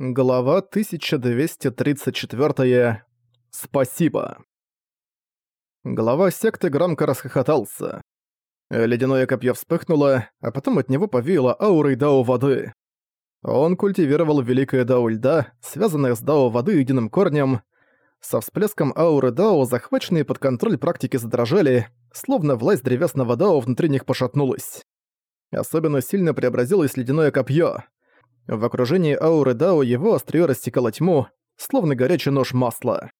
Глава 1234. Спасибо. Глава секты громко расхохотался. Ледяное копье вспыхнуло, а потом от него повеяло аурой дао воды. Он культивировал великое дао льда, связанное с дао воды единым корнем. Со всплеском ауры дао захваченные под контроль практики задрожали, словно власть древесного дао внутри них пошатнулась. Особенно сильно преобразилось ледяное копье — в окружении ауры Дао его острие рассекало тьму, словно горячий нож масла.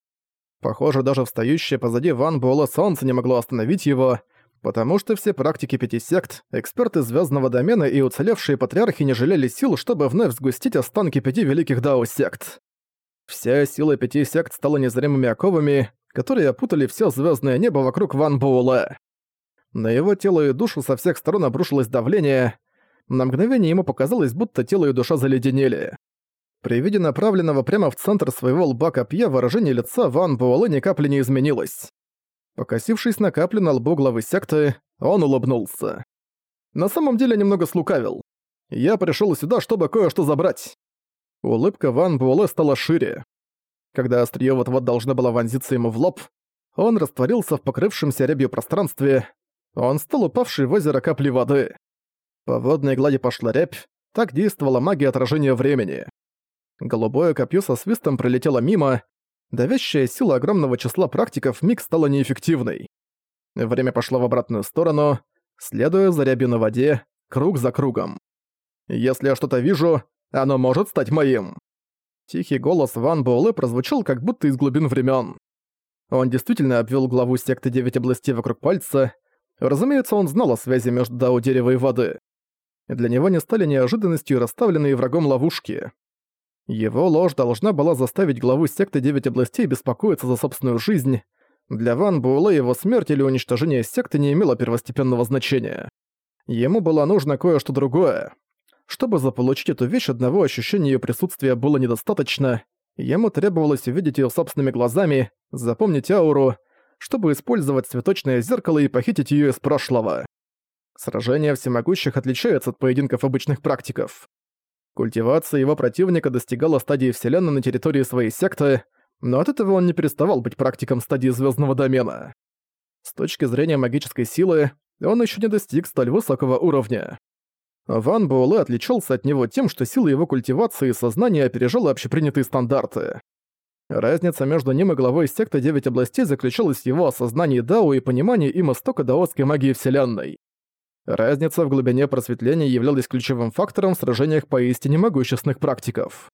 Похоже, даже встающее позади Ван Буэлла солнце не могло остановить его, потому что все практики пяти сект, эксперты звездного домена и уцелевшие патриархи не жалели сил, чтобы вновь сгустить останки пяти великих Дао-сект. Вся сила пяти сект стала незримыми оковами, которые опутали все звездное небо вокруг Ван Буэлла. На его тело и душу со всех сторон обрушилось давление, на мгновение ему показалось, будто тело и душа заледенели. При виде направленного прямо в центр своего лба копья выражение лица Ван Буэлэ ни капли не изменилось. Покосившись на каплю на лбу главы секты, он улыбнулся. На самом деле немного слукавил. Я пришел сюда, чтобы кое-что забрать. Улыбка Ван Буэлэ стала шире. Когда острие вот-вот должна была вонзиться ему в лоб, он растворился в покрывшемся рябью пространстве. Он стал упавшей в озеро капли воды. По водной глади пошла рябь, так действовала магия отражения времени. Голубое копье со свистом пролетело мимо, давящая сила огромного числа практиков миг стала неэффективной. Время пошло в обратную сторону, следуя за рябью на воде, круг за кругом. «Если я что-то вижу, оно может стать моим!» Тихий голос Ван Буэлэ прозвучал как будто из глубин времен. Он действительно обвел главу секты Девять областей вокруг пальца. Разумеется, он знал о связи между Дао дерева и воды для него не стали неожиданностью расставленные врагом ловушки. Его ложь должна была заставить главу секты Девять областей беспокоиться за собственную жизнь. Для Ван Буэлэ его смерть или уничтожение секты не имело первостепенного значения. Ему было нужно кое-что другое. Чтобы заполучить эту вещь, одного ощущения ее присутствия было недостаточно. Ему требовалось увидеть ее собственными глазами, запомнить ауру, чтобы использовать цветочное зеркало и похитить ее из прошлого. Сражения всемогущих отличаются от поединков обычных практиков. Культивация его противника достигала стадии Вселенной на территории своей секты, но от этого он не переставал быть практиком стадии звездного домена. С точки зрения магической силы, он еще не достиг столь высокого уровня. Ван Буэлэ отличался от него тем, что сила его культивации и сознания опережала общепринятые стандарты. Разница между ним и главой секты Девять областей заключалась в его осознании Дао и понимании им истока даосской магии Вселенной. Разница в глубине просветления являлась ключевым фактором в сражениях поистине могущественных практиков.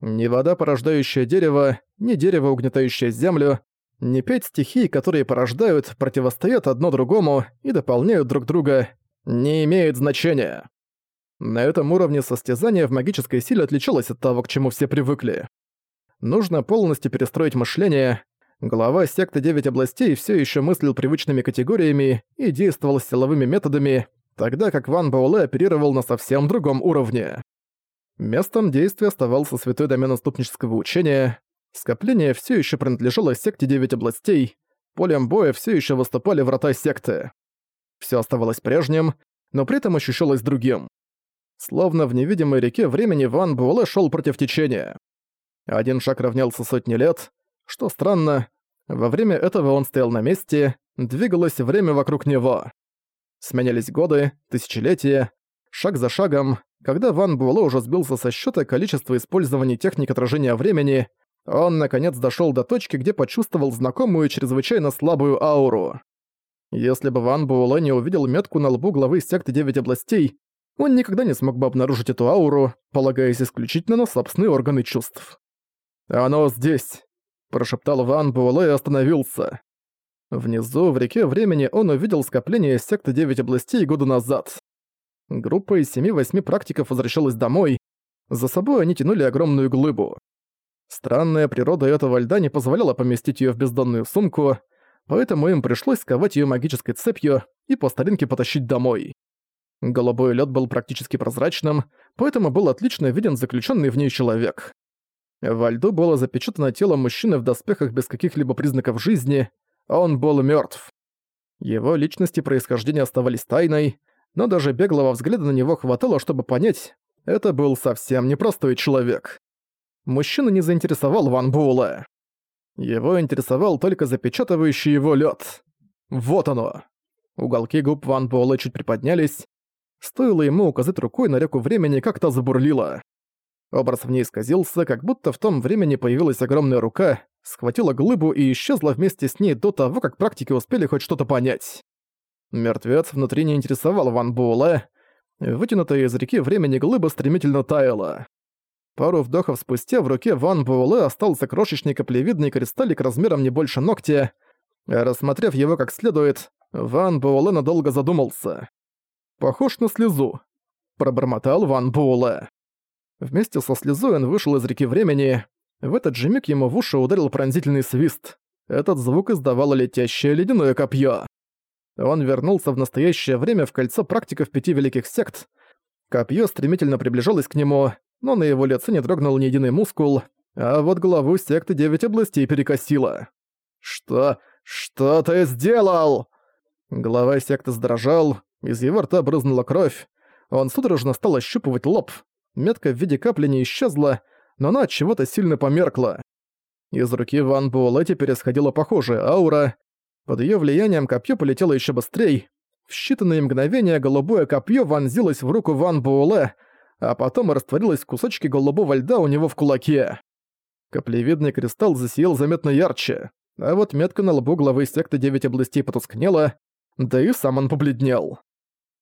Ни вода, порождающая дерево, ни дерево, угнетающее землю, ни пять стихий, которые порождают, противостоят одно другому и дополняют друг друга, не имеют значения. На этом уровне состязание в магической силе отличалось от того, к чему все привыкли. Нужно полностью перестроить мышление, Глава секты Девять областей все еще мыслил привычными категориями и действовал силовыми методами, тогда как Ван Бауле оперировал на совсем другом уровне. Местом действия оставался святой домен отступнического учения, скопление все еще принадлежало секте Девять областей, полем боя все еще выступали врата секты. Все оставалось прежним, но при этом ощущалось другим. Словно в невидимой реке времени Ван Буэлэ шел против течения. Один шаг равнялся сотни лет, что странно, во время этого он стоял на месте, двигалось время вокруг него. Сменялись годы, тысячелетия, шаг за шагом. Когда Ван Буэлэ уже сбился со счета количества использований техник отражения времени, он наконец дошел до точки, где почувствовал знакомую чрезвычайно слабую ауру. Если бы Ван Буэлэ не увидел метку на лбу главы секты Девять областей, он никогда не смог бы обнаружить эту ауру, полагаясь исключительно на собственные органы чувств. «Оно здесь», прошептал Ван Буэлэ и остановился. Внизу, в реке времени, он увидел скопление секты Девять областей года назад. Группа из семи-восьми практиков возвращалась домой. За собой они тянули огромную глыбу. Странная природа этого льда не позволяла поместить ее в бездонную сумку, поэтому им пришлось сковать ее магической цепью и по старинке потащить домой. Голубой лед был практически прозрачным, поэтому был отлично виден заключенный в ней человек. Во льду было запечатано тело мужчины в доспехах без каких-либо признаков жизни, а он был мертв. Его личность и происхождение оставались тайной, но даже беглого взгляда на него хватало, чтобы понять, это был совсем непростой человек. мужчина не заинтересовал Ван Буэлэ. Его интересовал только запечатывающий его лед. Вот оно. Уголки губ Ван Буэлэ чуть приподнялись. Стоило ему указать рукой на реку времени, как та забурлила. Образ в ней исказился, как будто в том времени появилась огромная рука, схватила глыбу и исчезла вместе с ней до того, как практики успели хоть что-то понять. Мертвец внутри не интересовал Ван Буэлэ. Вытянутая из реки времени глыба стремительно таяла. Пару вдохов спустя в руке Ван Буэлэ остался крошечный каплевидный кристаллик размером не больше ногтя. Рассмотрев его как следует, Ван Буэлэ надолго задумался. «Похож на слезу», — пробормотал Ван Буэлэ. Вместе со слезой он вышел из реки времени. В этот же миг ему в уши ударил пронзительный свист. Этот звук издавало летящее ледяное копье. Он вернулся в настоящее время в кольцо практиков пяти великих сект. Копье стремительно приближалось к нему, но на его лице не дрогнул ни единый мускул, а вот главу секты Девять областей перекосило. «Что? Что ты сделал?» Глава секты сдрожал, из его рта брызнула кровь. Он судорожно стал ощупывать лоб, метка в виде капли не исчезла, но она от чего-то сильно померкла. Из руки Ван Буэлэ теперь исходила похожая аура. Под её влиянием копье полетело ещё быстрее. В считанные мгновения голубое копье вонзилось в руку Ван Буэлэ, а потом растворилось в кусочке голубого льда у него в кулаке. Каплевидный кристалл засиял заметно ярче, а вот метка на лбу главы секты Девять областей потускнела, да и сам он побледнел.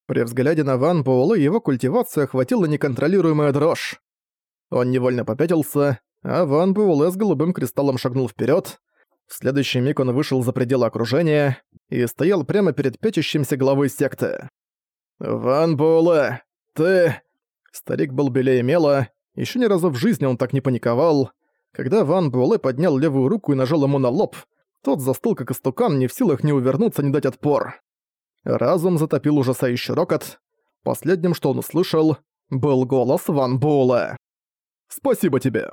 При взгляде на Ван Буэлэ его культивацию охватила неконтролируемая дрожь. Он невольно попятился, а Ван Буэлэ с голубым кристаллом шагнул вперед. В следующий миг он вышел за пределы окружения и стоял прямо перед пятящимся главой секты. «Ван Буэлэ, ты...» Старик был белее мела, еще ни разу в жизни он так не паниковал. Когда Ван Буэлэ поднял левую руку и нажал ему на лоб, тот застыл как истукан, не в силах ни увернуться, ни дать отпор. Разум затопил ужасающий рокот. Последним, что он услышал, был голос Ван Буэлэ. «Спасибо тебе!»